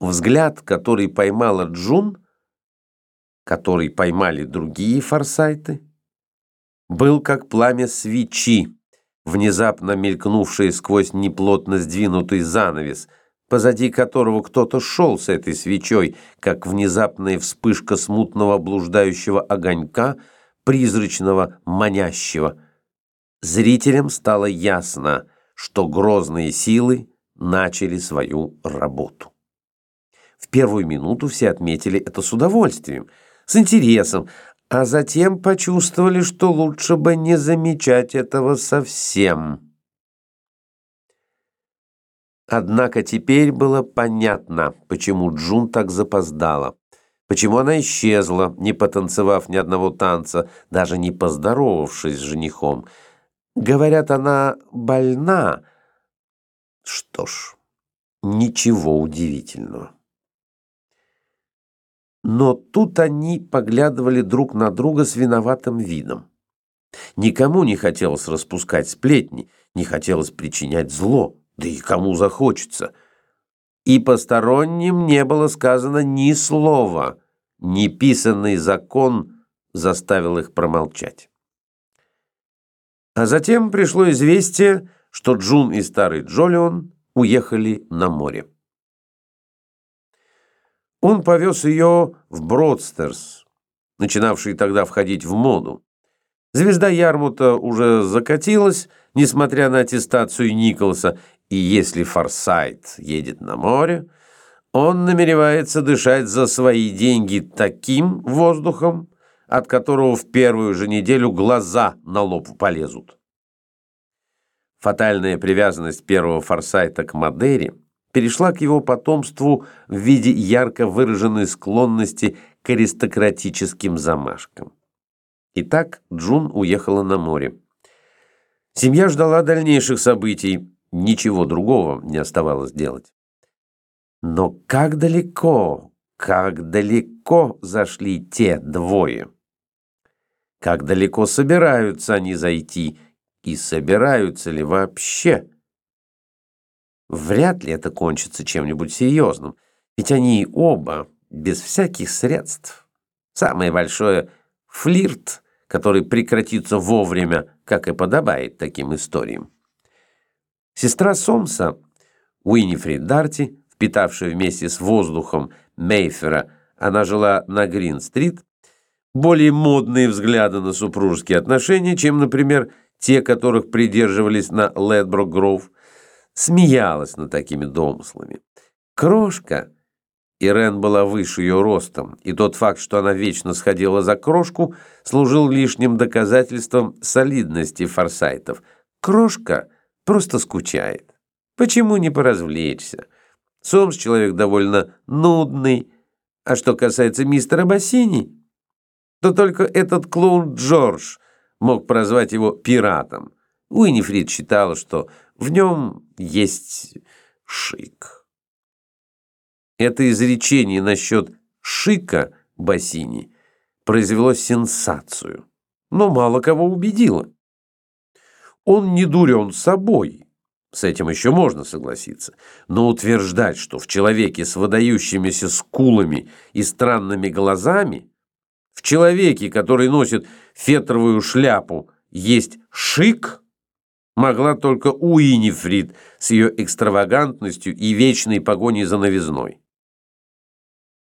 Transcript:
Взгляд, который поймала Джун, который поймали другие форсайты, был как пламя свечи, внезапно мелькнувшее сквозь неплотно сдвинутый занавес, позади которого кто-то шел с этой свечой, как внезапная вспышка смутного блуждающего огонька, призрачного, манящего. Зрителям стало ясно, что грозные силы начали свою работу. В первую минуту все отметили это с удовольствием, с интересом, а затем почувствовали, что лучше бы не замечать этого совсем. Однако теперь было понятно, почему Джун так запоздала, почему она исчезла, не потанцевав ни одного танца, даже не поздоровавшись с женихом. Говорят, она больна. Что ж, ничего удивительного. Но тут они поглядывали друг на друга с виноватым видом. Никому не хотелось распускать сплетни, не хотелось причинять зло, да и кому захочется. И посторонним не было сказано ни слова, неписанный закон заставил их промолчать. А затем пришло известие, что Джун и старый Джолион уехали на море. Он повез ее в Бродстерс, начинавший тогда входить в моду. Звезда Ярмута уже закатилась, несмотря на аттестацию Николаса, и если Форсайт едет на море, он намеревается дышать за свои деньги таким воздухом, от которого в первую же неделю глаза на лоб полезут. Фатальная привязанность первого Форсайта к Мадере – перешла к его потомству в виде ярко выраженной склонности к аристократическим замашкам. Итак, Джун уехала на море. Семья ждала дальнейших событий, ничего другого не оставалось делать. Но как далеко, как далеко зашли те двое? Как далеко собираются они зайти и собираются ли вообще? Вряд ли это кончится чем-нибудь серьезным, ведь они оба без всяких средств. Самое большое — флирт, который прекратится вовремя, как и подобает таким историям. Сестра Сомса, Уинифрид Дарти, впитавшая вместе с воздухом Мейфера, она жила на Грин-стрит, более модные взгляды на супружеские отношения, чем, например, те, которых придерживались на Ледброк-Гроув, смеялась над такими домыслами. Крошка, Ирен была выше ее ростом, и тот факт, что она вечно сходила за крошку, служил лишним доказательством солидности форсайтов. Крошка просто скучает. Почему не поразвлечься? Сомс человек довольно нудный. А что касается мистера Бассини, то только этот клоун Джордж мог прозвать его пиратом. Уинифрид считала, что в нем есть шик. Это изречение насчет шика Бассини произвело сенсацию, но мало кого убедило. Он не дурен собой, с этим еще можно согласиться, но утверждать, что в человеке с выдающимися скулами и странными глазами, в человеке, который носит фетровую шляпу, есть шик – могла только Уинифрид с ее экстравагантностью и вечной погоней за новизной.